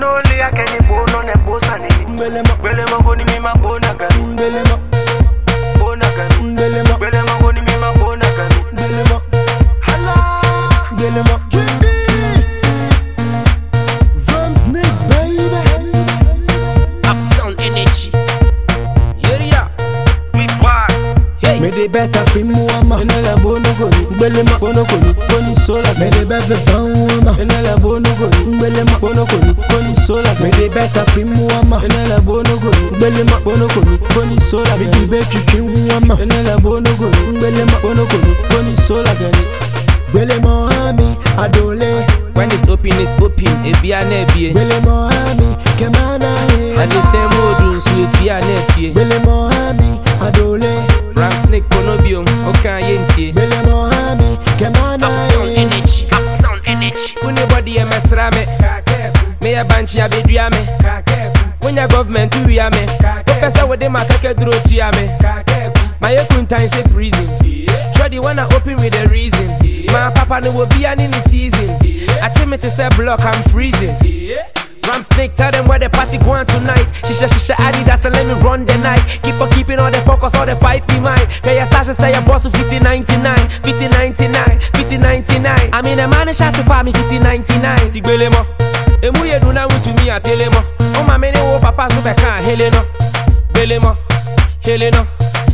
Manoli akeni bono ne bosa ni. Mbelema, Belema goni mi ma bona gani. mbelema, Bona gani. mbelema, Belema ta fi mu wama ina la bonu koni gbele ma bonu koni koni sola mais les bêtes de vin wama ina la bonu koni gbele ma bonu koni koni sola mais les bêtes ta fi mu wama ina la bonu koni gbele ma bonu koni koni sola mais tu bêtes tu tu wama ina la bonu koni gbele ma bonu koni koni sola gani gbele mo ami adole when this open is open ebi a na ebie gbele mo ami kemana ye na the same road nsu etu ya na efie gbele mo ami ya banchi ya bedua me. Your government ya me. Opesa with them a kake dro to ya me. My kuntan say prison. Sure the wanna open with a reason. My papa no an in the season. Tell me to say block, I'm freezing. Ram snake, tell them where the party going tonight. Shisha shisha Adidas and let me run the night. Keep on keeping all the focus, all the fight be mine. Tell your Sasha say your boss with 50 99, 50 99, 50 99. I mean a man is shassi for me 50 99. Tigbele mo, emu yedu na ŋutumi atelemɔ ɔmamini wo papa zubɛ kan helenɔ belemɔ helenɔ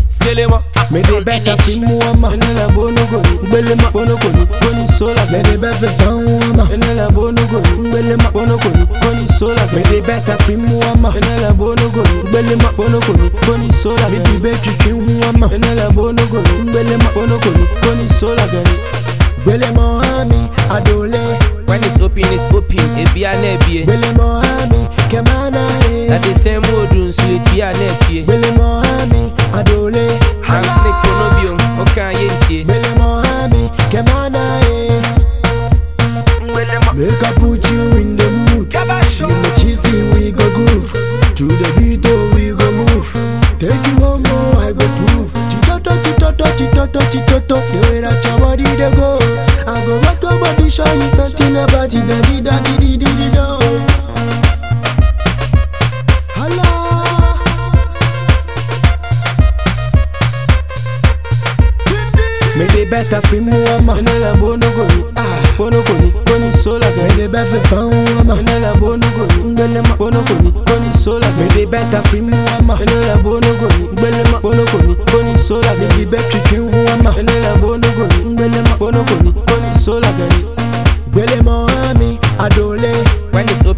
selemɔ. mede bɛ ka fimu wa ma enela bonogoni gbelema bonogoni koni sola mede bɛ fɛ fan wa ma enela bonogoni gbelema bonogoni koni sola mede bɛ ka fimu wa ma enela bonogoni gbelema bonogoni koni sola midi bɛ tutu wa ma enela bonogoni gbelema bonogoni koni sola gɛrɛ. When it's open, it's open. It be an ebie. Mbelema ami kemana he. That the same old so it be an ebie. Mbelema ami adole. Ram snake ponobium, oka yentie. Mbelema ami kemana he. Make I put you in the mood. You my cheesy, we go groove. To the beat, oh, we go move. Take you home, oh, I go prove. Chitoto, chitoto, chitoto, chitoto. The way that your body they go. I go rock your body, show you something ti bẹ̀bí dádídídídó. Mede bɛ ta fi mu ama. Ene la bo nogo ni. Bono koni, koni sola kɛ. Mede bɛ fɛ fan ama. Ene la bo nogo ni. Gbɛlɛma. Bono koni, koni sola kɛ. Mede bɛ ta fi mu ama. Ene la bo nogo ni. Gbɛlɛma. Bono koni, koni sola kɛ. Mede bɛ tutu ama. Ene la bo nogo ni. Gbɛlɛma. Bono koni, koni sola kɛ.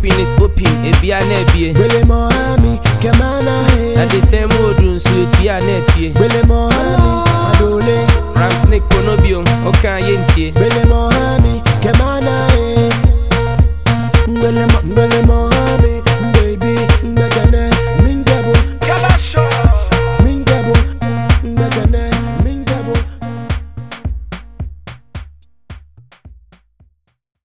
open is open, ebia na ebie. Wele Mohami, the same old so adole. Ram snake